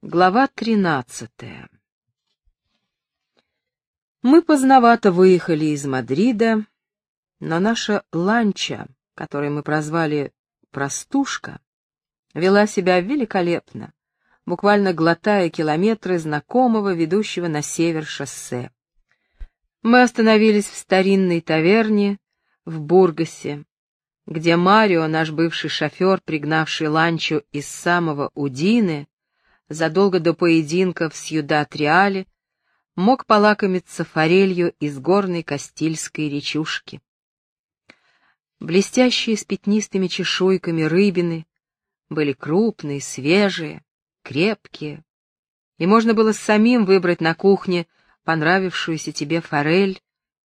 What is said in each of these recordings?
Глава тринадцатая Мы поздновато выехали из Мадрида, но наша ланча, которую мы прозвали «простушка», вела себя великолепно, буквально глотая километры знакомого, ведущего на север шоссе. Мы остановились в старинной таверне в Бургасе, где Марио, наш бывший шофер, пригнавший ланчу из самого Удины, задолго до поединка в Сьюдат-Реале, мог полакомиться форелью из горной Кастильской речушки. Блестящие с пятнистыми чешуйками рыбины были крупные, свежие, крепкие, и можно было самим выбрать на кухне понравившуюся тебе форель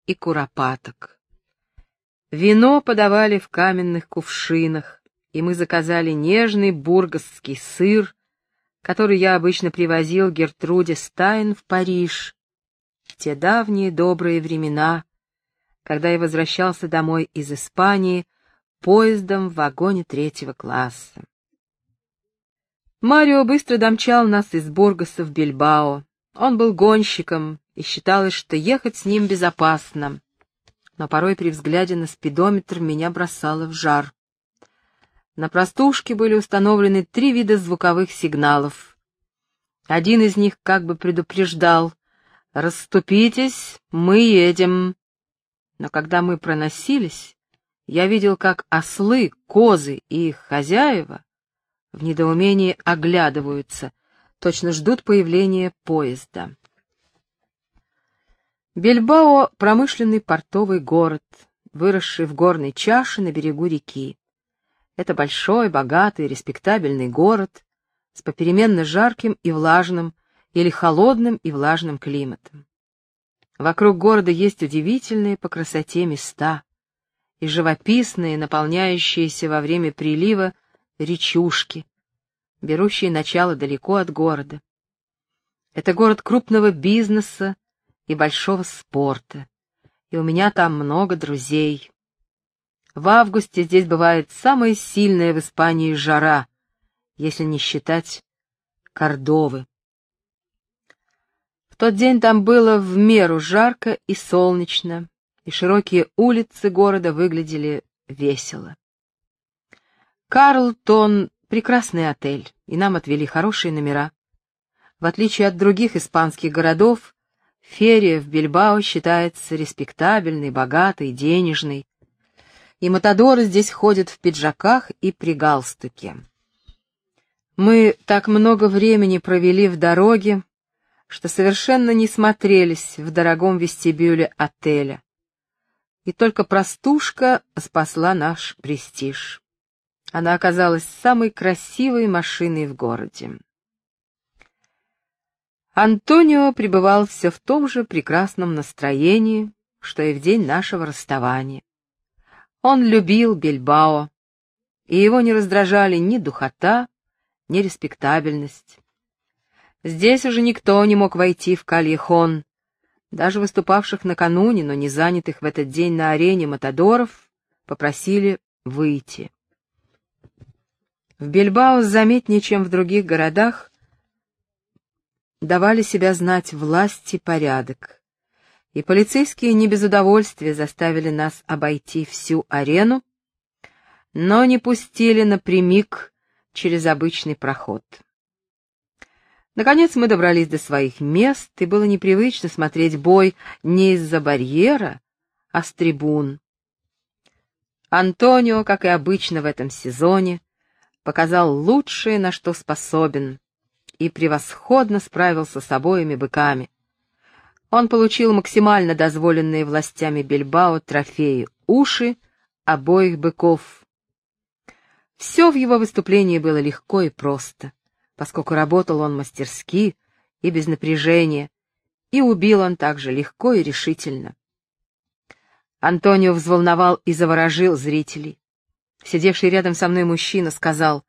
и куропаток. Вино подавали в каменных кувшинах, и мы заказали нежный бургасский сыр который я обычно привозил Гертруде Стайн в Париж, в те давние добрые времена, когда я возвращался домой из Испании поездом в вагоне третьего класса. Марио быстро домчал нас из Бургаса в Бильбао. Он был гонщиком, и считалось, что ехать с ним безопасно. Но порой при взгляде на спидометр меня бросало в жар. На простушке были установлены три вида звуковых сигналов. Один из них как бы предупреждал «Расступитесь, мы едем». Но когда мы проносились, я видел, как ослы, козы и их хозяева в недоумении оглядываются, точно ждут появления поезда. Бельбао — промышленный портовый город, выросший в горной чаше на берегу реки. Это большой, богатый, респектабельный город с попеременно жарким и влажным или холодным и влажным климатом. Вокруг города есть удивительные по красоте места и живописные, наполняющиеся во время прилива речушки, берущие начало далеко от города. Это город крупного бизнеса и большого спорта, и у меня там много друзей. В августе здесь бывает самая сильная в Испании жара, если не считать Кордовы. В тот день там было в меру жарко и солнечно, и широкие улицы города выглядели весело. Карлтон — прекрасный отель, и нам отвели хорошие номера. В отличие от других испанских городов, Ферия в Бильбао считается респектабельной, богатой, денежной, и матадоры здесь ходят в пиджаках и при галстуке. Мы так много времени провели в дороге, что совершенно не смотрелись в дорогом вестибюле отеля. И только простушка спасла наш престиж. Она оказалась самой красивой машиной в городе. Антонио пребывал все в том же прекрасном настроении, что и в день нашего расставания. Он любил Бильбао, и его не раздражали ни духота, ни респектабельность. Здесь уже никто не мог войти в Кальехон. Даже выступавших накануне, но не занятых в этот день на арене Матадоров, попросили выйти. В Бильбао заметнее, чем в других городах, давали себя знать власть и порядок и полицейские не без удовольствия заставили нас обойти всю арену, но не пустили напрямик через обычный проход. Наконец мы добрались до своих мест, и было непривычно смотреть бой не из-за барьера, а с трибун. Антонио, как и обычно в этом сезоне, показал лучшее, на что способен, и превосходно справился с обоими быками — он получил максимально дозволенные властями Бильбао трофеи — уши обоих быков. Все в его выступлении было легко и просто, поскольку работал он мастерски и без напряжения, и убил он также легко и решительно. Антонио взволновал и заворожил зрителей. Сидевший рядом со мной мужчина сказал,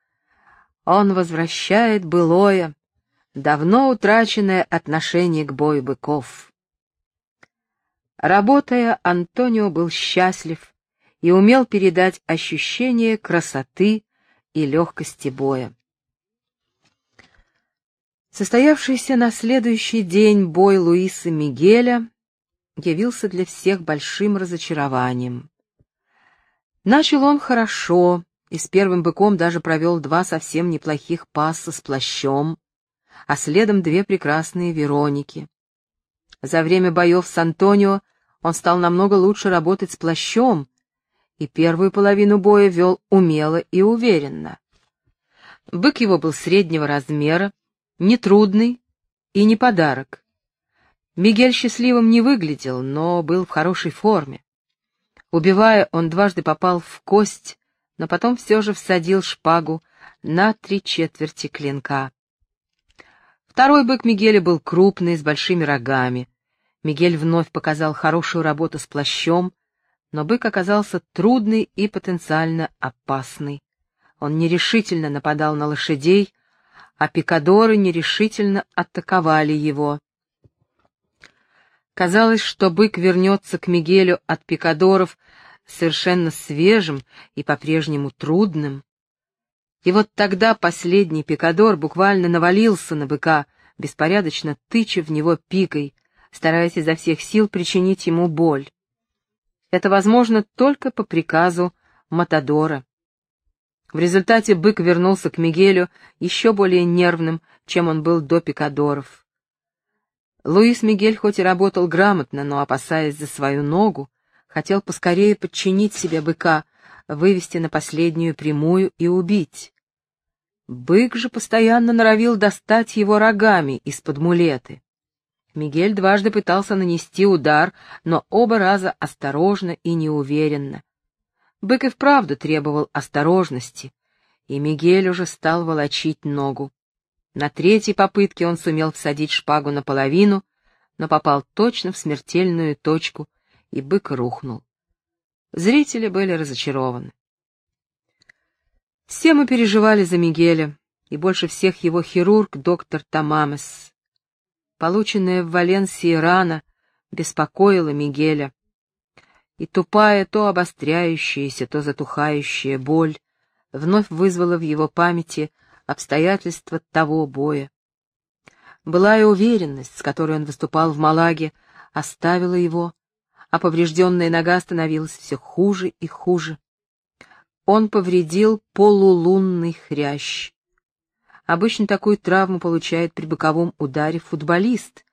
«Он возвращает былое, давно утраченное отношение к бою быков». Работая, Антонио был счастлив и умел передать ощущение красоты и легкости боя. Состоявшийся на следующий день бой Луиса Мигеля явился для всех большим разочарованием. Начал он хорошо, и с первым быком даже провел два совсем неплохих пасса с плащом, а следом две прекрасные Вероники. За время боев с Антонио он стал намного лучше работать с плащом, и первую половину боя вел умело и уверенно. Бык его был среднего размера, нетрудный и не подарок. Мигель счастливым не выглядел, но был в хорошей форме. Убивая, он дважды попал в кость, но потом все же всадил шпагу на три четверти клинка. Второй бык Мигеля был крупный, с большими рогами. Мигель вновь показал хорошую работу с плащом, но бык оказался трудный и потенциально опасный. Он нерешительно нападал на лошадей, а пикадоры нерешительно атаковали его. Казалось, что бык вернется к Мигелю от пикадоров совершенно свежим и по-прежнему трудным. И вот тогда последний пикадор буквально навалился на быка, беспорядочно тыча в него пикой, стараясь изо всех сил причинить ему боль. Это возможно только по приказу Матадора. В результате бык вернулся к Мигелю еще более нервным, чем он был до пикадоров. Луис Мигель хоть и работал грамотно, но, опасаясь за свою ногу, хотел поскорее подчинить себе быка, вывести на последнюю прямую и убить. Бык же постоянно норовил достать его рогами из-под мулеты. Мигель дважды пытался нанести удар, но оба раза осторожно и неуверенно. Бык и вправду требовал осторожности, и Мигель уже стал волочить ногу. На третьей попытке он сумел всадить шпагу наполовину, но попал точно в смертельную точку, и бык рухнул. Зрители были разочарованы. Все мы переживали за Мигеля, и больше всех его хирург доктор Тамамес. Полученная в Валенсии рана беспокоила Мигеля, и тупая, то обостряющаяся, то затухающая боль вновь вызвала в его памяти обстоятельства того боя. Была и уверенность, с которой он выступал в Малаге, оставила его, а поврежденная нога становилась все хуже и хуже. Он повредил полулунный хрящ. Обычно такую травму получает при боковом ударе футболист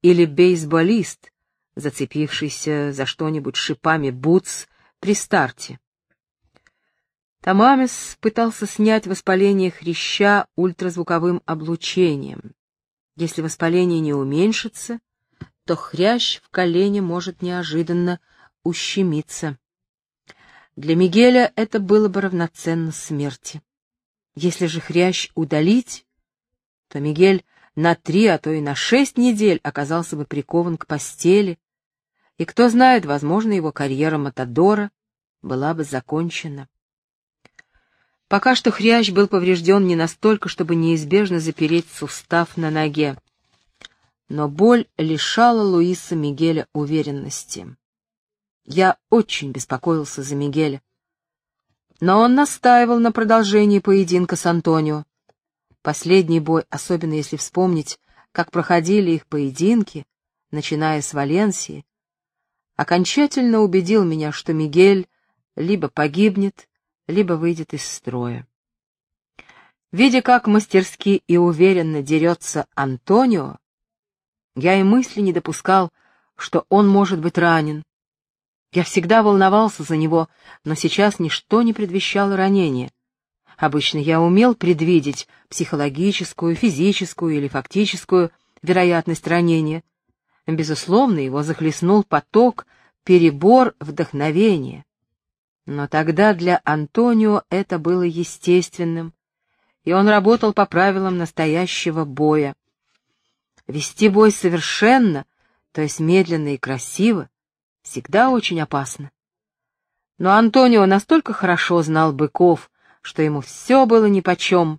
или бейсболист, зацепившийся за что-нибудь шипами бутс при старте. Тамамес пытался снять воспаление хряща ультразвуковым облучением. Если воспаление не уменьшится, то хрящ в колене может неожиданно ущемиться. Для Мигеля это было бы равноценно смерти. Если же хрящ удалить, то Мигель на три, а то и на шесть недель оказался бы прикован к постели, и кто знает, возможно, его карьера Матадора была бы закончена. Пока что хрящ был поврежден не настолько, чтобы неизбежно запереть сустав на ноге. Но боль лишала Луиса Мигеля уверенности. Я очень беспокоился за Мигеля. Но он настаивал на продолжении поединка с Антонио. Последний бой, особенно если вспомнить, как проходили их поединки, начиная с Валенсии, окончательно убедил меня, что Мигель либо погибнет, либо выйдет из строя. Видя, как мастерски и уверенно дерется Антонио, я и мысли не допускал, что он может быть ранен, я всегда волновался за него, но сейчас ничто не предвещало ранения. Обычно я умел предвидеть психологическую, физическую или фактическую вероятность ранения. Безусловно, его захлестнул поток, перебор вдохновения. Но тогда для Антонио это было естественным, и он работал по правилам настоящего боя. Вести бой совершенно, то есть медленно и красиво, всегда очень опасно. Но Антонио настолько хорошо знал быков, что ему все было нипочем.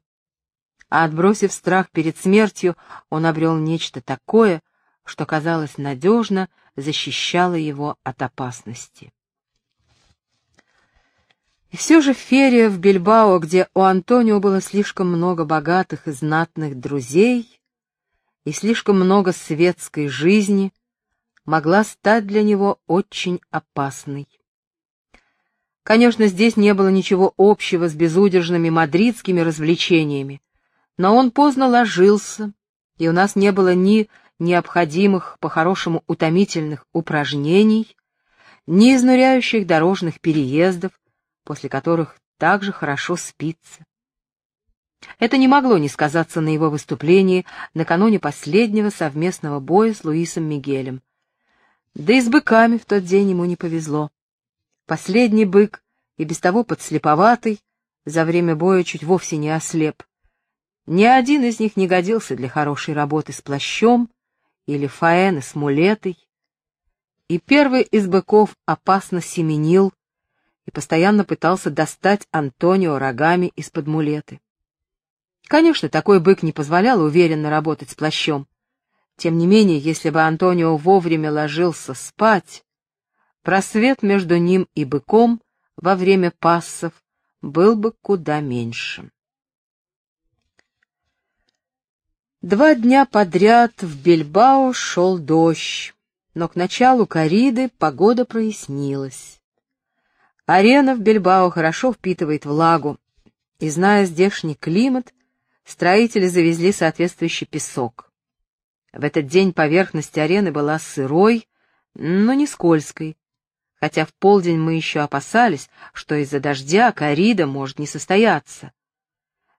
А отбросив страх перед смертью, он обрел нечто такое, что, казалось, надежно защищало его от опасности. И все же ферия в Бильбао, где у Антонио было слишком много богатых и знатных друзей, и слишком много светской жизни могла стать для него очень опасной. Конечно, здесь не было ничего общего с безудержными мадридскими развлечениями, но он поздно ложился, и у нас не было ни необходимых по-хорошему утомительных упражнений, ни изнуряющих дорожных переездов, после которых также хорошо спится. Это не могло не сказаться на его выступлении накануне последнего совместного боя с Луисом Мигелем. Да и с быками в тот день ему не повезло. Последний бык, и без того подслеповатый, за время боя чуть вовсе не ослеп. Ни один из них не годился для хорошей работы с плащом или фаэны с мулетой. И первый из быков опасно семенил и постоянно пытался достать Антонио рогами из-под мулеты. Конечно, такой бык не позволял уверенно работать с плащом. Тем не менее, если бы Антонио вовремя ложился спать, просвет между ним и быком во время пассов был бы куда меньше. Два дня подряд в Бельбао шел дождь, но к началу кориды погода прояснилась. Арена в Бельбао хорошо впитывает влагу, и, зная здешний климат, строители завезли соответствующий песок. В этот день поверхность арены была сырой, но не скользкой, хотя в полдень мы еще опасались, что из-за дождя корида может не состояться.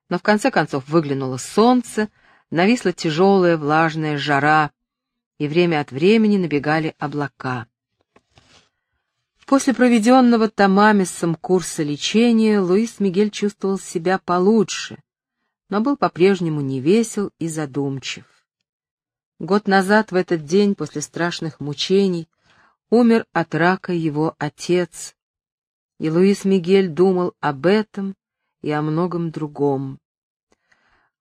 Но в конце концов выглянуло солнце, нависла тяжелая влажная жара, и время от времени набегали облака. После проведенного Томамисом курса лечения Луис Мигель чувствовал себя получше, но был по-прежнему невесел и задумчив. Год назад в этот день, после страшных мучений, умер от рака его отец, и Луис Мигель думал об этом и о многом другом.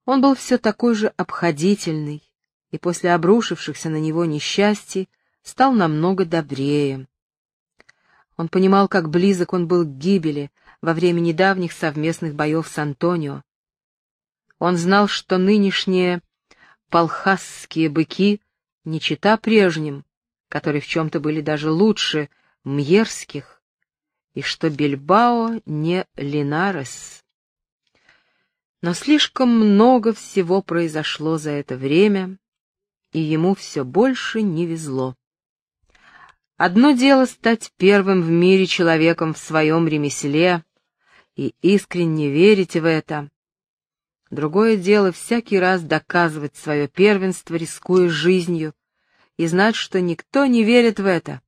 Он был все такой же обходительный, и после обрушившихся на него несчастий стал намного добрее. Он понимал, как близок он был к гибели во время недавних совместных боев с Антонио. Он знал, что нынешние палхасские быки не чита прежним, которые в чем-то были даже лучше мьерских, и что Бильбао не Линарес. Но слишком много всего произошло за это время, и ему все больше не везло. Одно дело стать первым в мире человеком в своем ремесле и искренне верить в это. Другое дело всякий раз доказывать свое первенство, рискуя жизнью, и знать, что никто не верит в это,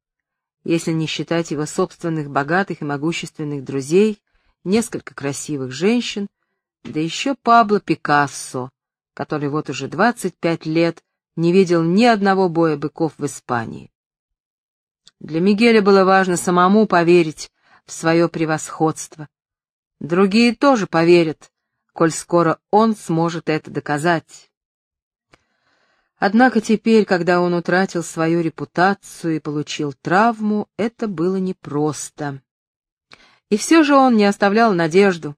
если не считать его собственных богатых и могущественных друзей, несколько красивых женщин да еще Пабло Пикассо, который вот уже 25 лет не видел ни одного боя быков в Испании. Для Мигеля было важно самому поверить в свое превосходство. Другие тоже поверят, коль скоро он сможет это доказать. Однако теперь, когда он утратил свою репутацию и получил травму, это было непросто. И все же он не оставлял надежду,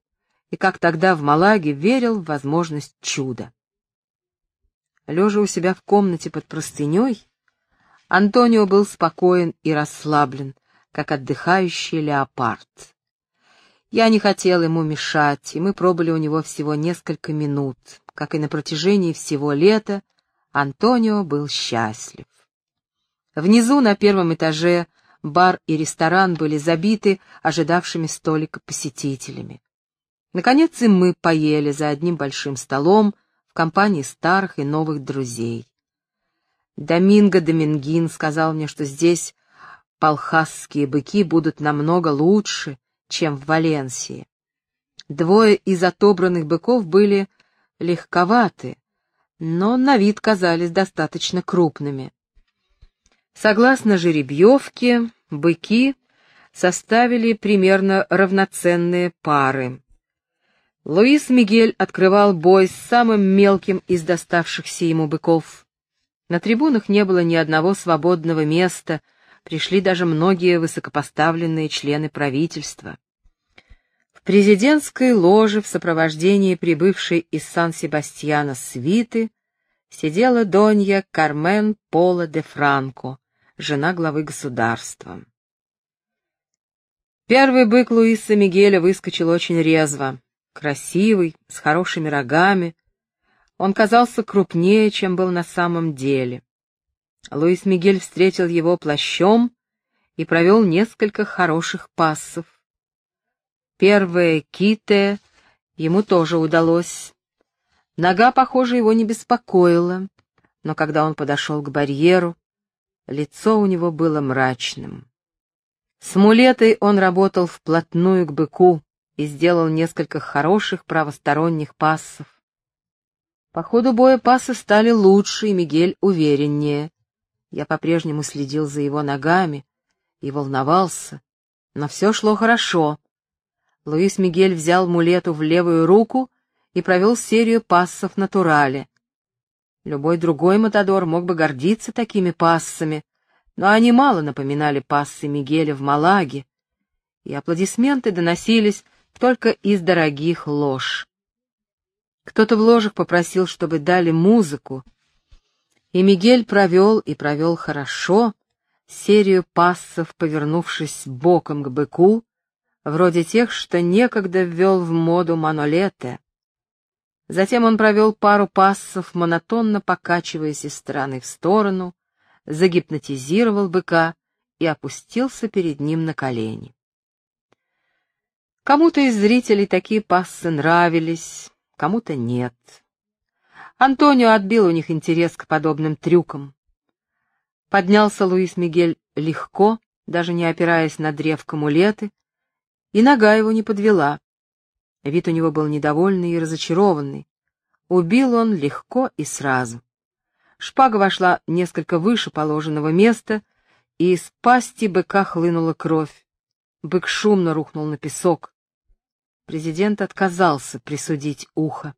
и, как тогда в Малаге, верил в возможность чуда. Лежа у себя в комнате под простыней, Антонио был спокоен и расслаблен, как отдыхающий леопард. Я не хотел ему мешать, и мы пробыли у него всего несколько минут. Как и на протяжении всего лета, Антонио был счастлив. Внизу, на первом этаже, бар и ресторан были забиты ожидавшими столика посетителями. Наконец и мы поели за одним большим столом в компании старых и новых друзей. Доминго Домингин сказал мне, что здесь палхасские быки будут намного лучше, чем в Валенсии. Двое из отобранных быков были легковаты, но на вид казались достаточно крупными. Согласно жеребьевке, быки составили примерно равноценные пары. Луис Мигель открывал бой с самым мелким из доставшихся ему быков. На трибунах не было ни одного свободного места, пришли даже многие высокопоставленные члены правительства. В президентской ложе в сопровождении прибывшей из Сан-Себастьяна свиты сидела Донья Кармен Пола де Франко, жена главы государства. Первый бык Луиса Мигеля выскочил очень резво, красивый, с хорошими рогами. Он казался крупнее, чем был на самом деле. Луис Мигель встретил его плащом и провел несколько хороших пассов. Первое ките ему тоже удалось. Нога, похоже, его не беспокоила, но когда он подошел к барьеру, лицо у него было мрачным. С мулетой он работал вплотную к быку и сделал несколько хороших правосторонних пассов. По ходу боя пассы стали лучше, и Мигель увереннее. Я по-прежнему следил за его ногами и волновался, но все шло хорошо. Луис Мигель взял мулету в левую руку и провел серию пассов натурале. Любой другой матадор мог бы гордиться такими пассами, но они мало напоминали пассы Мигеля в Малаге, и аплодисменты доносились только из дорогих лож. Кто-то в ложах попросил, чтобы дали музыку, и Мигель провел, и провел хорошо, серию пассов, повернувшись боком к быку, вроде тех, что некогда ввел в моду Манолете. Затем он провел пару пассов, монотонно покачиваясь из стороны в сторону, загипнотизировал быка и опустился перед ним на колени. Кому-то из зрителей такие пассы нравились, кому-то нет. Антонио отбил у них интерес к подобным трюкам. Поднялся Луис Мигель легко, даже не опираясь на древко мулеты, и нога его не подвела. Вид у него был недовольный и разочарованный. Убил он легко и сразу. Шпага вошла несколько выше положенного места, и из пасти быка хлынула кровь. Бык шумно рухнул на песок. Президент отказался присудить ухо.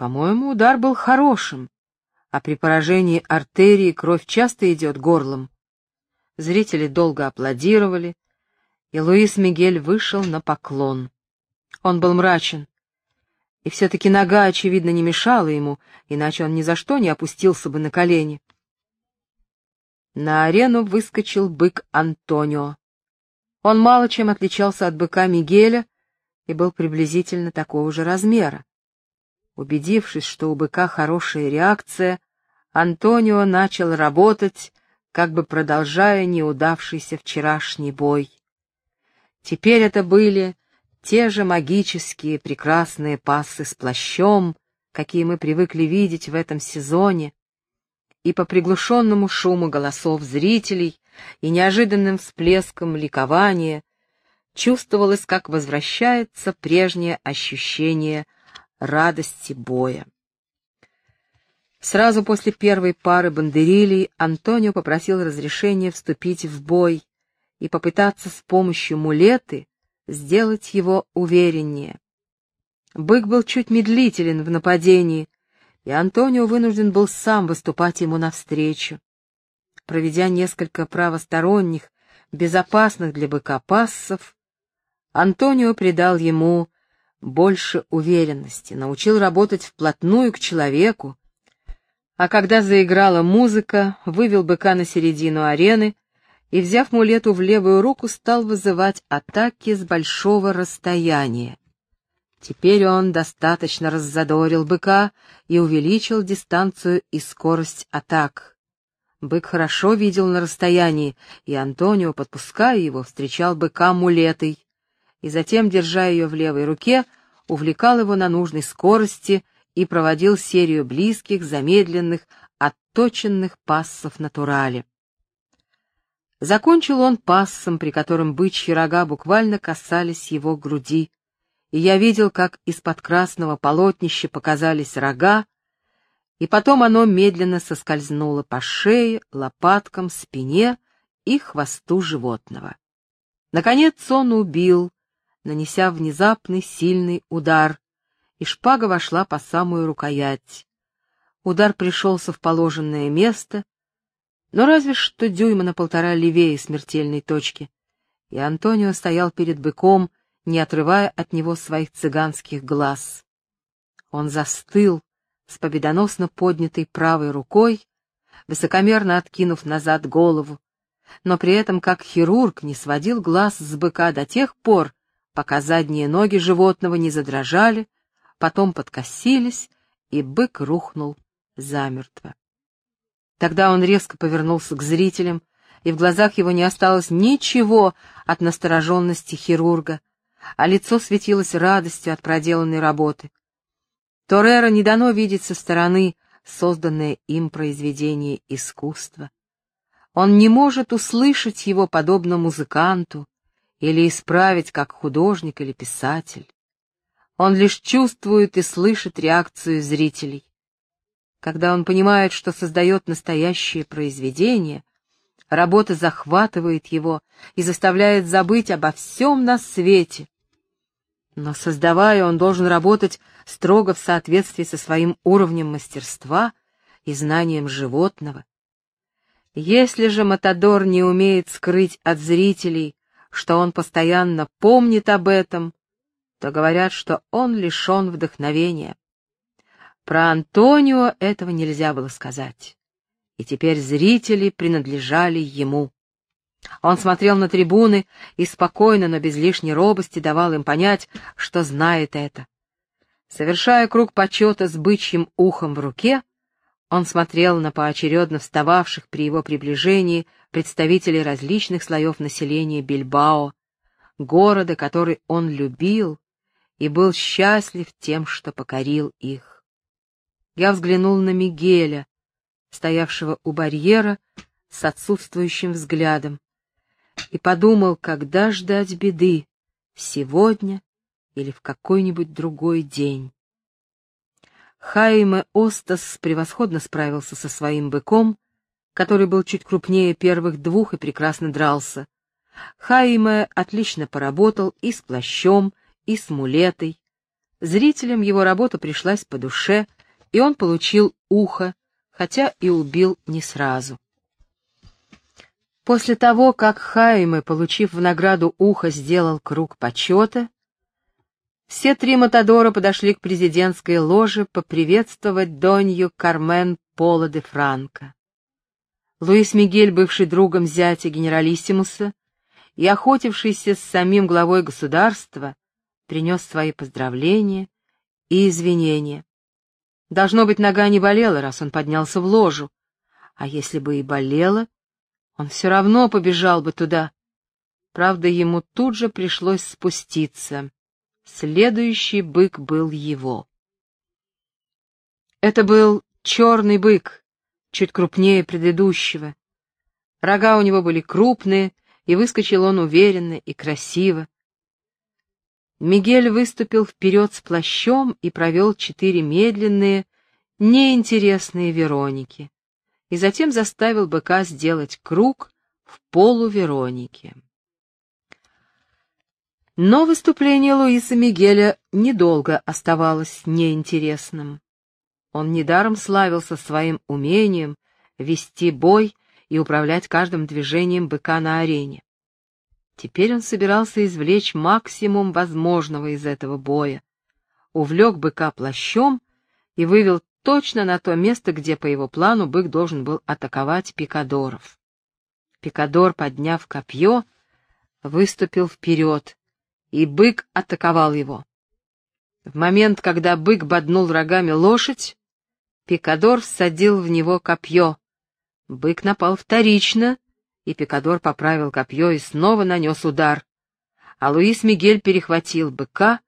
По-моему, удар был хорошим, а при поражении артерии кровь часто идет горлом. Зрители долго аплодировали, и Луис Мигель вышел на поклон. Он был мрачен, и все-таки нога, очевидно, не мешала ему, иначе он ни за что не опустился бы на колени. На арену выскочил бык Антонио. Он мало чем отличался от быка Мигеля и был приблизительно такого же размера. Убедившись, что у быка хорошая реакция, Антонио начал работать, как бы продолжая неудавшийся вчерашний бой. Теперь это были те же магические прекрасные пассы с плащом, какие мы привыкли видеть в этом сезоне, и по приглушенному шуму голосов зрителей и неожиданным всплескам ликования чувствовалось, как возвращается прежнее ощущение радости боя. Сразу после первой пары бандерилей Антонио попросил разрешения вступить в бой и попытаться с помощью мулеты сделать его увереннее. Бык был чуть медлителен в нападении, и Антонио вынужден был сам выступать ему навстречу. Проведя несколько правосторонних, безопасных для быка пассов, Антонио придал ему больше уверенности, научил работать вплотную к человеку, а когда заиграла музыка, вывел быка на середину арены и, взяв мулету в левую руку, стал вызывать атаки с большого расстояния. Теперь он достаточно раззадорил быка и увеличил дистанцию и скорость атак. Бык хорошо видел на расстоянии, и Антонио, подпуская его, встречал быка мулетой, и затем, держа ее в левой руке, увлекал его на нужной скорости и проводил серию близких, замедленных, отточенных пассов натурали. Закончил он пассом, при котором бычьи рога буквально касались его груди, и я видел, как из-под красного полотнища показались рога, и потом оно медленно соскользнуло по шее, лопаткам, спине и хвосту животного. Наконец он убил, нанеся внезапный сильный удар, и шпага вошла по самую рукоять. Удар пришелся в положенное место, но разве что дюйма на полтора левее смертельной точки, и Антонио стоял перед быком, не отрывая от него своих цыганских глаз. Он застыл, с победоносно поднятой правой рукой, высокомерно откинув назад голову, но при этом как хирург не сводил глаз с быка до тех пор, пока задние ноги животного не задрожали, потом подкосились, и бык рухнул замертво. Тогда он резко повернулся к зрителям, и в глазах его не осталось ничего от настороженности хирурга, а лицо светилось радостью от проделанной работы. Торера не дано видеть со стороны созданное им произведение искусства. Он не может услышать его подобно музыканту или исправить как художник или писатель. Он лишь чувствует и слышит реакцию зрителей. Когда он понимает, что создает настоящее произведение, работа захватывает его и заставляет забыть обо всем на свете. Но создавая, он должен работать строго в соответствии со своим уровнем мастерства и знанием животного. Если же Матадор не умеет скрыть от зрителей, что он постоянно помнит об этом, то говорят, что он лишен вдохновения. Про Антонио этого нельзя было сказать. И теперь зрители принадлежали ему. Он смотрел на трибуны и спокойно, но без лишней робости давал им понять, что знает это. Совершая круг почета с бычьим ухом в руке, он смотрел на поочередно встававших при его приближении представителей различных слоев населения Бильбао, города, который он любил, и был счастлив тем, что покорил их. Я взглянул на Мигеля, стоявшего у барьера с отсутствующим взглядом, и подумал, когда ждать беды, сегодня или в какой-нибудь другой день. Хайме Остас превосходно справился со своим быком, который был чуть крупнее первых двух и прекрасно дрался. Хайме отлично поработал и с плащом, и с мулетой. Зрителям его работа пришлась по душе, и он получил ухо, хотя и убил не сразу. После того, как Хайме, получив в награду ухо, сделал круг почета, все три Матадора подошли к президентской ложе поприветствовать Донью Кармен Пола де Франко. Луис Мигель, бывший другом зятя генералиссимуса и охотившийся с самим главой государства, принес свои поздравления и извинения. Должно быть, нога не болела, раз он поднялся в ложу, а если бы и болела, он все равно побежал бы туда. Правда, ему тут же пришлось спуститься. Следующий бык был его. Это был черный бык, чуть крупнее предыдущего. Рога у него были крупные, и выскочил он уверенно и красиво. Мигель выступил вперед с плащом и провел четыре медленные, неинтересные Вероники, и затем заставил быка сделать круг в полу Вероники. Но выступление Луиса Мигеля недолго оставалось неинтересным. Он недаром славился своим умением вести бой и управлять каждым движением быка на арене. Теперь он собирался извлечь максимум возможного из этого боя, увлек быка плащом и вывел точно на то место, где по его плану бык должен был атаковать пикадоров. Пикадор, подняв копье, выступил вперед, и бык атаковал его. В момент, когда бык боднул рогами лошадь, Пикадор всадил в него копье. Бык напал вторично, и Пикадор поправил копье и снова нанес удар. А Луис Мигель перехватил быка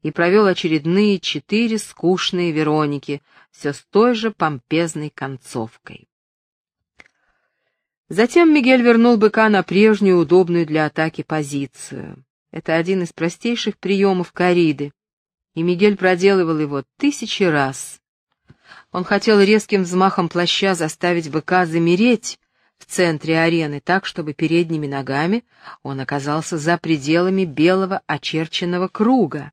и провел очередные четыре скучные Вероники, все с той же помпезной концовкой. Затем Мигель вернул быка на прежнюю удобную для атаки позицию. Это один из простейших приемов кориды, и Мигель проделывал его тысячи раз. Он хотел резким взмахом плаща заставить быка замереть в центре арены так, чтобы передними ногами он оказался за пределами белого очерченного круга.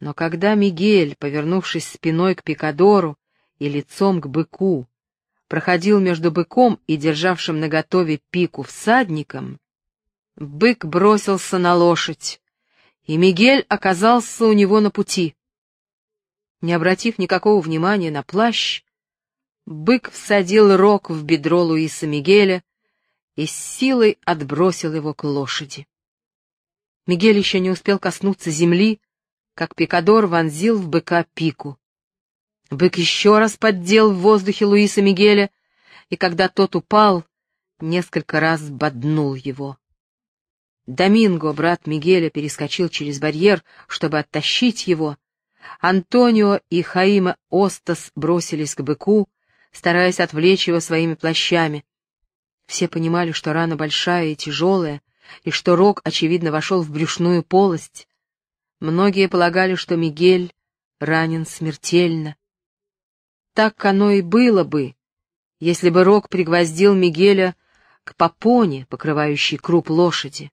Но когда Мигель, повернувшись спиной к Пикадору и лицом к быку, проходил между быком и державшим наготове пику всадником, Бык бросился на лошадь, и Мигель оказался у него на пути. Не обратив никакого внимания на плащ, бык всадил рог в бедро Луиса Мигеля и с силой отбросил его к лошади. Мигель еще не успел коснуться земли, как Пикадор вонзил в быка пику. Бык еще раз поддел в воздухе Луиса Мигеля, и когда тот упал, несколько раз боднул его. Доминго, брат Мигеля, перескочил через барьер, чтобы оттащить его. Антонио и Хаима Остас бросились к быку, стараясь отвлечь его своими плащами. Все понимали, что рана большая и тяжелая, и что рог, очевидно, вошел в брюшную полость. Многие полагали, что Мигель ранен смертельно. Так оно и было бы, если бы рог пригвоздил Мигеля к попоне, покрывающей круп лошади.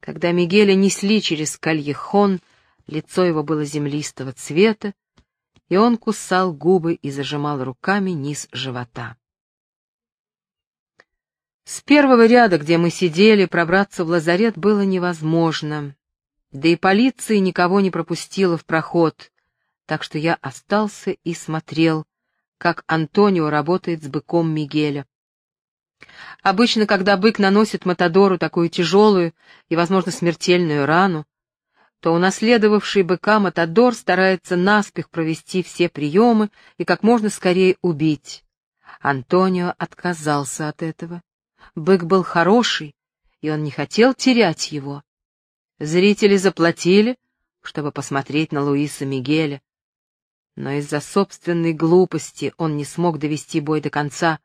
Когда Мигеля несли через кальехон, лицо его было землистого цвета, и он кусал губы и зажимал руками низ живота. С первого ряда, где мы сидели, пробраться в лазарет было невозможно, да и полиция никого не пропустила в проход, так что я остался и смотрел, как Антонио работает с быком Мигеля. Обычно, когда бык наносит Матадору такую тяжелую и, возможно, смертельную рану, то унаследовавший быка Матадор старается наспех провести все приемы и как можно скорее убить. Антонио отказался от этого. Бык был хороший, и он не хотел терять его. Зрители заплатили, чтобы посмотреть на Луиса Мигеля. Но из-за собственной глупости он не смог довести бой до конца.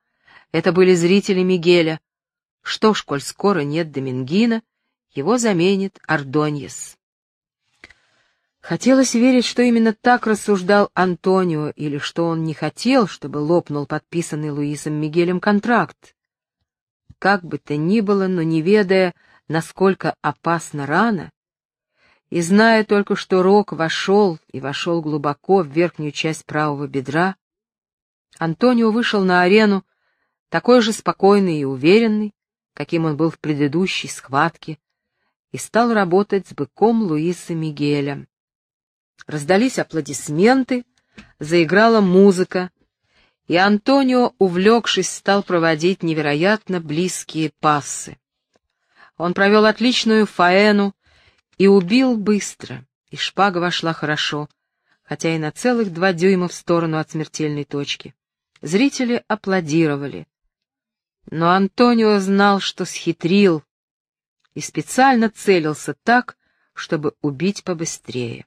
Это были зрители Мигеля. Что ж, коль скоро нет Домингина, его заменит Ардоньес. Хотелось верить, что именно так рассуждал Антонио, или что он не хотел, чтобы лопнул подписанный Луисом Мигелем контракт. Как бы то ни было, но не ведая, насколько опасна рана, и зная только, что Рок вошел и вошел глубоко в верхнюю часть правого бедра, Антонио вышел на арену такой же спокойный и уверенный, каким он был в предыдущей схватке, и стал работать с быком Луиса Мигеля. Раздались аплодисменты, заиграла музыка, и Антонио, увлекшись, стал проводить невероятно близкие пассы. Он провел отличную фаэну и убил быстро, и шпага вошла хорошо, хотя и на целых два дюйма в сторону от смертельной точки. Зрители аплодировали. Но Антонио знал, что схитрил, и специально целился так, чтобы убить побыстрее.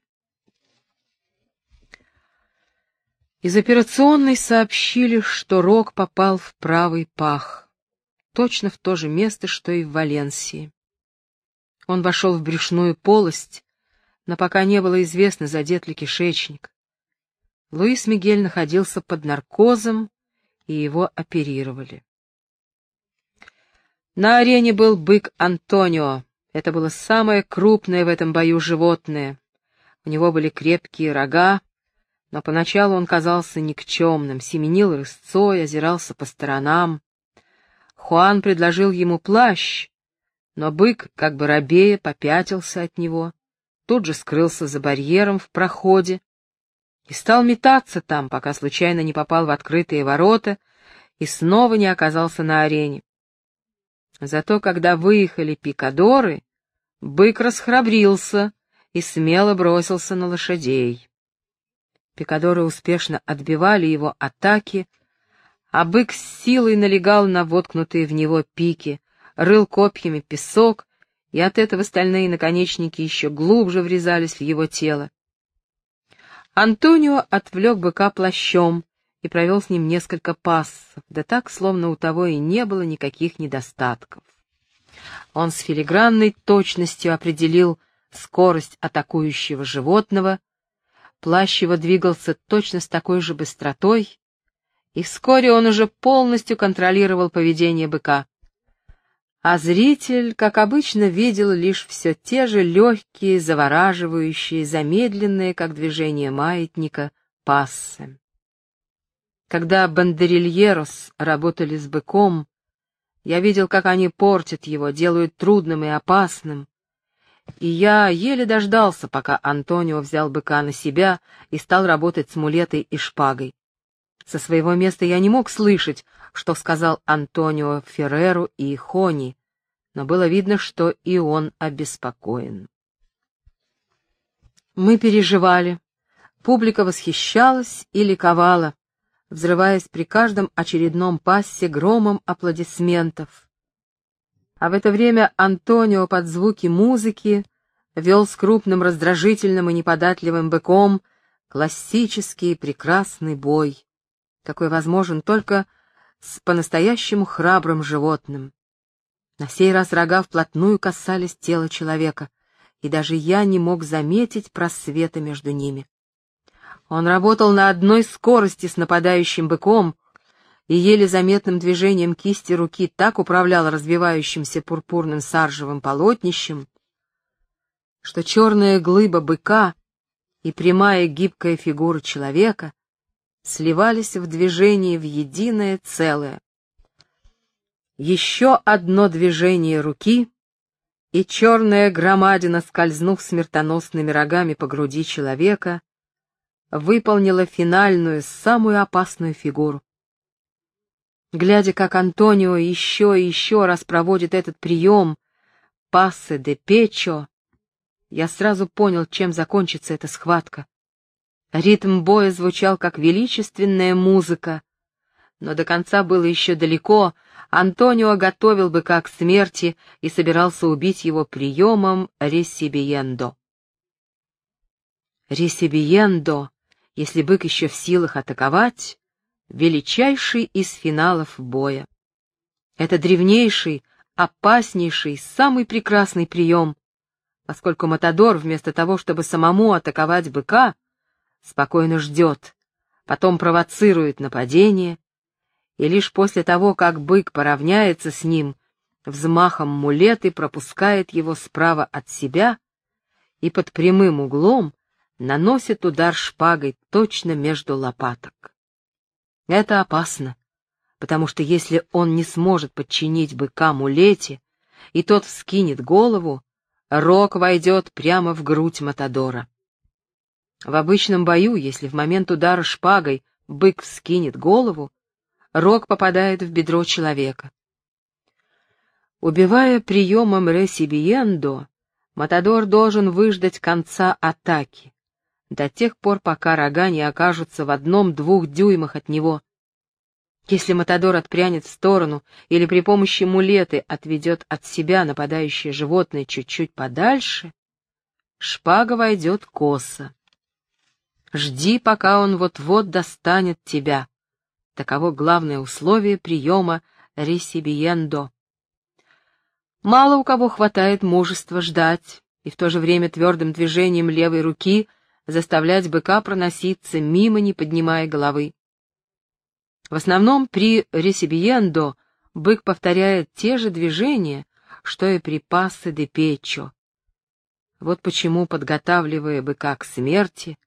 Из операционной сообщили, что Рок попал в правый пах, точно в то же место, что и в Валенсии. Он вошел в брюшную полость, но пока не было известно, задет ли кишечник. Луис Мигель находился под наркозом, и его оперировали. На арене был бык Антонио. Это было самое крупное в этом бою животное. У него были крепкие рога, но поначалу он казался никчемным, семенил рысцой, озирался по сторонам. Хуан предложил ему плащ, но бык, как бы робея, попятился от него, тут же скрылся за барьером в проходе и стал метаться там, пока случайно не попал в открытые ворота и снова не оказался на арене. Зато когда выехали пикадоры, бык расхрабрился и смело бросился на лошадей. Пикадоры успешно отбивали его атаки, а бык с силой налегал на воткнутые в него пики, рыл копьями песок, и от этого стальные наконечники еще глубже врезались в его тело. Антонио отвлек быка плащом и провел с ним несколько пассов, да так, словно у того и не было никаких недостатков. Он с филигранной точностью определил скорость атакующего животного — Плащ его двигался точно с такой же быстротой, и вскоре он уже полностью контролировал поведение быка. А зритель, как обычно, видел лишь все те же легкие, завораживающие, замедленные, как движение маятника, пассы. Когда бандерильерос работали с быком, я видел, как они портят его, делают трудным и опасным, и я еле дождался, пока Антонио взял быка на себя и стал работать с мулетой и шпагой. Со своего места я не мог слышать, что сказал Антонио Ферреру и Хони, но было видно, что и он обеспокоен. Мы переживали. Публика восхищалась и ликовала, взрываясь при каждом очередном пассе громом аплодисментов. А в это время Антонио под звуки музыки вел с крупным раздражительным и неподатливым быком классический прекрасный бой, какой возможен только с по-настоящему храбрым животным. На сей раз рога вплотную касались тела человека, и даже я не мог заметить просвета между ними. Он работал на одной скорости с нападающим быком и еле заметным движением кисти руки так управлял развивающимся пурпурным саржевым полотнищем, что черная глыба быка и прямая гибкая фигура человека сливались в движении в единое целое. Еще одно движение руки, и черная громадина, скользнув смертоносными рогами по груди человека, выполнила финальную, самую опасную фигуру. Глядя, как Антонио еще и еще раз проводит этот прием «пассе де печо», я сразу понял, чем закончится эта схватка. Ритм боя звучал как величественная музыка, но до конца было еще далеко, Антонио готовил быка к смерти и собирался убить его приемом ресибиендо. Ресибиендо, если бык еще в силах атаковать, величайший из финалов боя. Это древнейший, опаснейший, самый прекрасный прием, поскольку Матадор, вместо того, чтобы самому атаковать быка, спокойно ждет, потом провоцирует нападение, и лишь после того, как бык поравняется с ним, взмахом мулеты пропускает его справа от себя и под прямым углом наносит удар шпагой точно между лопаток. Это опасно, потому что если он не сможет подчинить быка мулете, и тот вскинет голову, рог войдет прямо в грудь Матадора. В обычном бою, если в момент удара шпагой бык вскинет голову, рог попадает в бедро человека. Убивая приемом ресибиендо, Матадор должен выждать конца атаки, до тех пор, пока рога не окажутся в одном-двух дюймах от него. Если Матадор отпрянет в сторону или при помощи мулеты отведет от себя нападающее животное чуть-чуть подальше, шпага войдет косо. Жди, пока он вот-вот достанет тебя. Таково главное условие приема ресибиендо. Мало у кого хватает мужества ждать и в то же время твердым движением левой руки заставлять быка проноситься мимо, не поднимая головы. В основном при ресибиендо бык повторяет те же движения, что и при пассе де печо. Вот почему, подготавливая быка к смерти,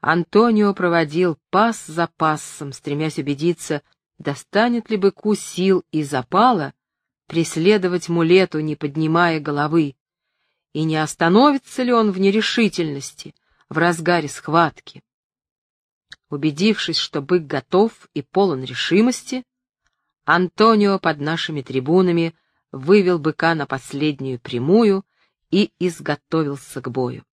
Антонио проводил пас за пассом, стремясь убедиться, достанет ли быку сил и запала преследовать мулету, не поднимая головы, и не остановится ли он в нерешительности в разгаре схватки. Убедившись, что бык готов и полон решимости, Антонио под нашими трибунами вывел быка на последнюю прямую и изготовился к бою.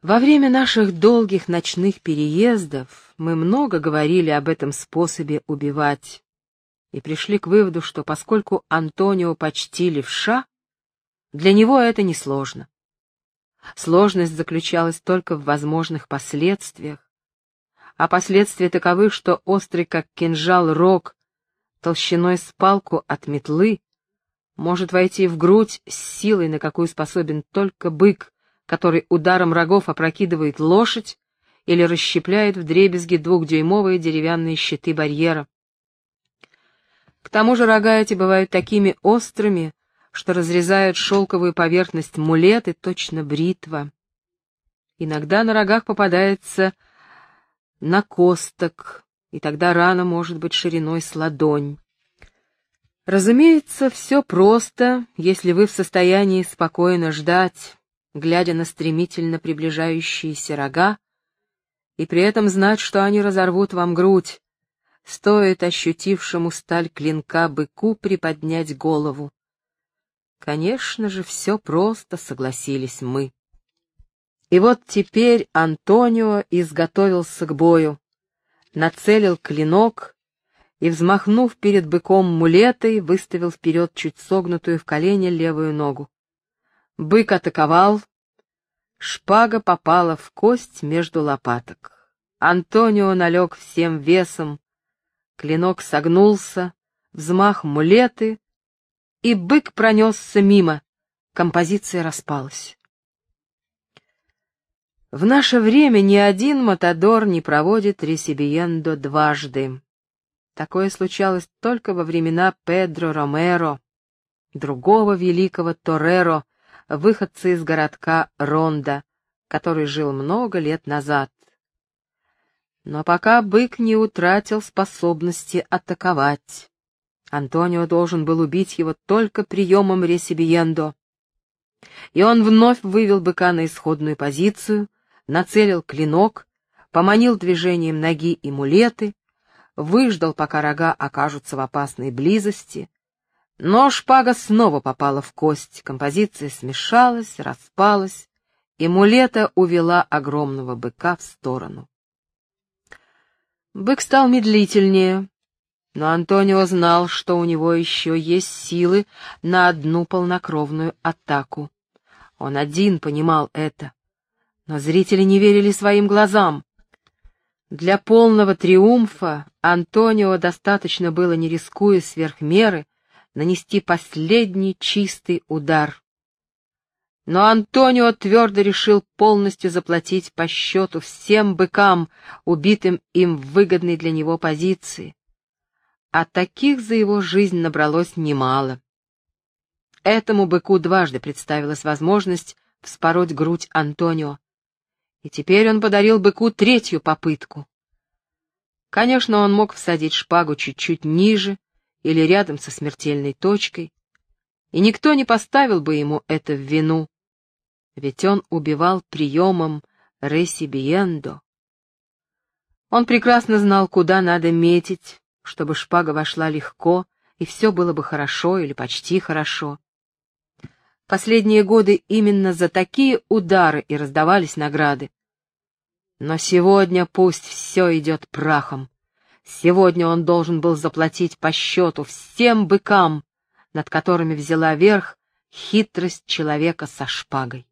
Во время наших долгих ночных переездов мы много говорили об этом способе убивать и пришли к выводу, что поскольку Антонио почти левша, для него это несложно. Сложность заключалась только в возможных последствиях, а последствия таковы, что острый как кинжал рог толщиной с палку от метлы может войти в грудь с силой, на какую способен только бык, который ударом рогов опрокидывает лошадь или расщепляет вдребезги двухдюймовые деревянные щиты барьера. К тому же рога эти бывают такими острыми, что разрезают шелковую поверхность мулеты, точно бритва. Иногда на рогах попадается накосток, и тогда рана может быть шириной с ладонь. Разумеется, все просто, если вы в состоянии спокойно ждать, глядя на стремительно приближающиеся рога, и при этом знать, что они разорвут вам грудь, стоит ощутившему сталь клинка быку приподнять голову. Конечно же, все просто, согласились мы. И вот теперь Антонио изготовился к бою, нацелил клинок и, взмахнув перед быком мулетой, выставил вперед чуть согнутую в колени левую ногу. Бык атаковал, шпага попала в кость между лопаток. Антонио налег всем весом, клинок согнулся, взмах мулеты, и бык пронесся мимо, композиция распалась. В наше время ни один матадор не проводит ресибиендо дважды. Такое случалось только во времена Педро Ромеро, другого великого Тореро, выходца из городка Ронда, который жил много лет назад. Но пока бык не утратил способности атаковать, Антонио должен был убить его только приемом ресибиендо. И он вновь вывел быка на исходную позицию, нацелил клинок, поманил движением ноги и мулеты, выждал, пока рога окажутся в опасной близости, но шпага снова попала в кость, композиция смешалась, распалась, и мулета увела огромного быка в сторону. Бык стал медлительнее, но Антонио знал, что у него еще есть силы на одну полнокровную атаку. Он один понимал это. Но зрители не верили своим глазам. Для полного триумфа Антонио достаточно было, не рискуя сверх меры, нанести последний чистый удар. Но Антонио твердо решил полностью заплатить по счету всем быкам, убитым им в выгодной для него позиции. А таких за его жизнь набралось немало. Этому быку дважды представилась возможность вспороть грудь Антонио, и теперь он подарил быку третью попытку. Конечно, он мог всадить шпагу чуть-чуть ниже или рядом со смертельной точкой, и никто не поставил бы ему это в вину, ведь он убивал приемом ресибиендо. Он прекрасно знал, куда надо метить, чтобы шпага вошла легко, и все было бы хорошо или почти хорошо. Последние годы именно за такие удары и раздавались награды. Но сегодня пусть все идет прахом. Сегодня он должен был заплатить по счету всем быкам, над которыми взяла верх хитрость человека со шпагой.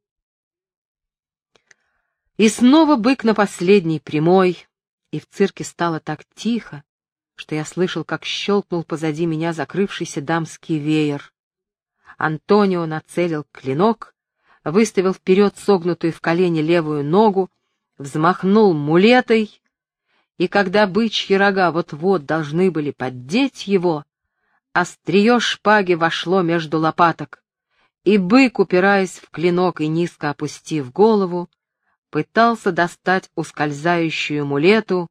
И снова бык на последней прямой, и в цирке стало так тихо, что я слышал, как щелкнул позади меня закрывшийся дамский веер. Антонио нацелил клинок, выставил вперед согнутую в колени левую ногу, взмахнул мулетой, и когда бычьи рога вот-вот должны были поддеть его, острие шпаги вошло между лопаток, и бык, упираясь в клинок и низко опустив голову, пытался достать ускользающую мулету.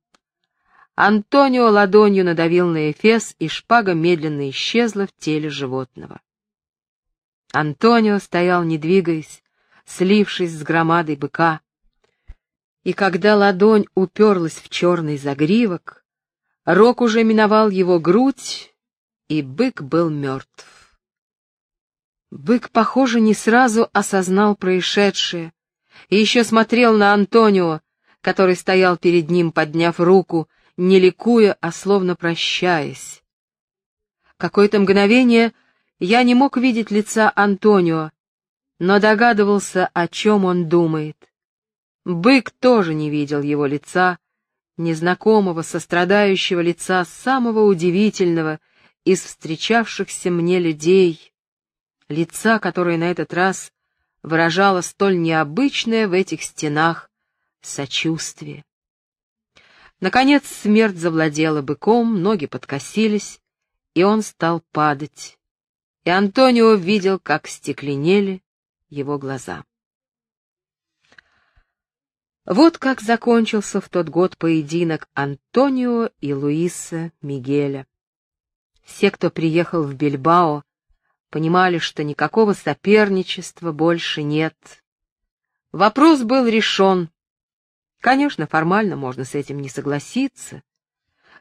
Антонио ладонью надавил на эфес, и шпага медленно исчезла в теле животного. Антонио стоял, не двигаясь, слившись с громадой быка, и когда ладонь уперлась в черный загривок, рог уже миновал его грудь, и бык был мертв. Бык, похоже, не сразу осознал происшедшее, и еще смотрел на Антонио, который стоял перед ним, подняв руку, не ликуя, а словно прощаясь. Какое-то мгновение я не мог видеть лица Антонио, но догадывался, о чем он думает. Бык тоже не видел его лица, незнакомого, сострадающего лица самого удивительного из встречавшихся мне людей, лица, которое на этот раз выражало столь необычное в этих стенах сочувствие. Наконец смерть завладела быком, ноги подкосились, и он стал падать. И Антонио видел, как стекленели его глаза. Вот как закончился в тот год поединок Антонио и Луиса Мигеля. Все, кто приехал в Бильбао, понимали, что никакого соперничества больше нет. Вопрос был решен. Конечно, формально можно с этим не согласиться.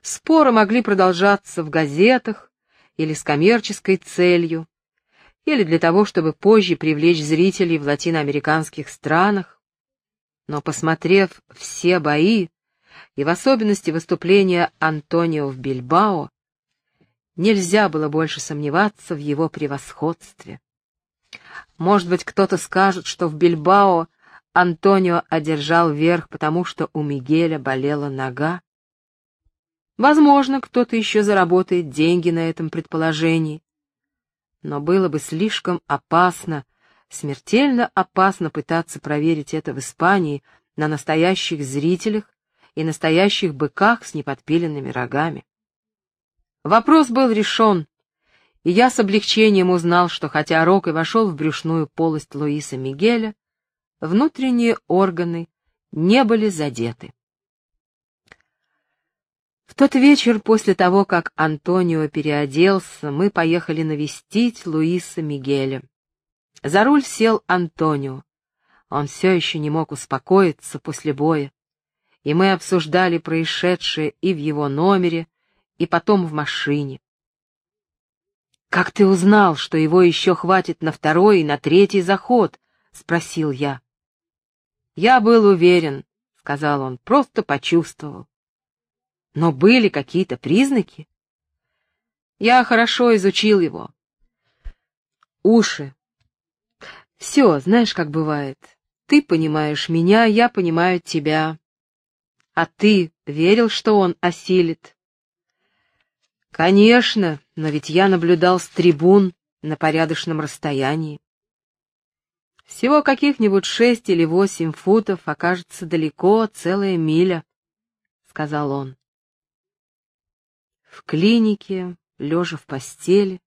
Споры могли продолжаться в газетах или с коммерческой целью, или для того, чтобы позже привлечь зрителей в латиноамериканских странах. Но, посмотрев все бои, и в особенности выступления Антонио в Бильбао, нельзя было больше сомневаться в его превосходстве. Может быть, кто-то скажет, что в Бильбао Антонио одержал верх, потому что у Мигеля болела нога. Возможно, кто-то еще заработает деньги на этом предположении. Но было бы слишком опасно, смертельно опасно пытаться проверить это в Испании на настоящих зрителях и настоящих быках с неподпиленными рогами. Вопрос был решен, и я с облегчением узнал, что хотя Рок и вошел в брюшную полость Луиса Мигеля, внутренние органы не были задеты. В тот вечер после того, как Антонио переоделся, мы поехали навестить Луиса Мигеля. За руль сел Антонио. Он все еще не мог успокоиться после боя, и мы обсуждали происшедшее и в его номере, и потом в машине. «Как ты узнал, что его еще хватит на второй и на третий заход?» — спросил я. «Я был уверен», — сказал он, — «просто почувствовал». «Но были какие-то признаки?» «Я хорошо изучил его». «Уши». «Все, знаешь, как бывает. Ты понимаешь меня, я понимаю тебя. А ты верил, что он осилит?» Конечно, но ведь я наблюдал с трибун на порядочном расстоянии. Всего каких-нибудь шесть или восемь футов окажется далеко, целая миля, — сказал он. В клинике, лежа в постели,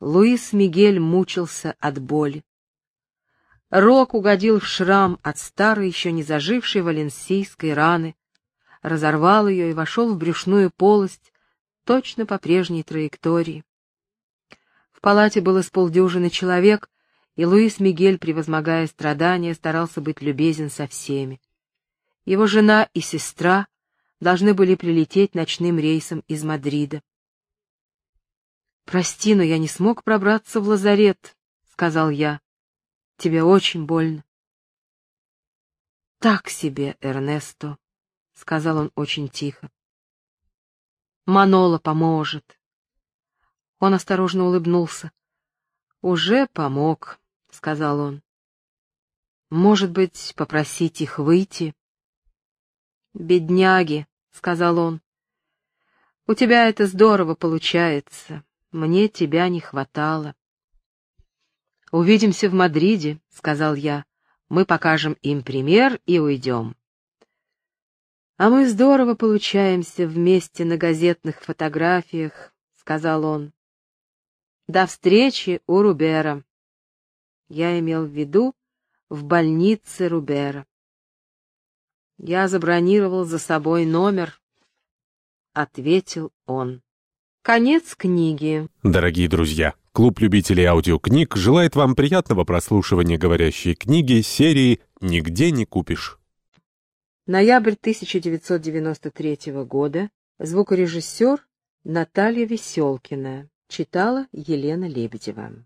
Луис Мигель мучился от боли. Рок угодил в шрам от старой, еще не зажившей валенсийской раны, разорвал ее и вошел в брюшную полость, точно по прежней траектории. В палате было с полдюжины человек, и Луис Мигель, превозмогая страдания, старался быть любезен со всеми. Его жена и сестра должны были прилететь ночным рейсом из Мадрида. «Прости, но я не смог пробраться в лазарет», — сказал я. «Тебе очень больно». «Так себе, Эрнесто», — сказал он очень тихо. Манола поможет. Он осторожно улыбнулся. «Уже помог», — сказал он. «Может быть, попросить их выйти?» «Бедняги», — сказал он. «У тебя это здорово получается. Мне тебя не хватало». «Увидимся в Мадриде», — сказал я. «Мы покажем им пример и уйдем». «А мы здорово получаемся вместе на газетных фотографиях», — сказал он. «До встречи у Рубера». Я имел в виду в больнице Рубера. Я забронировал за собой номер, — ответил он. Конец книги. Дорогие друзья, клуб любителей аудиокниг желает вам приятного прослушивания говорящей книги серии «Нигде не купишь». Ноябрь 1993 года. Звукорежиссер Наталья Веселкина. Читала Елена Лебедева.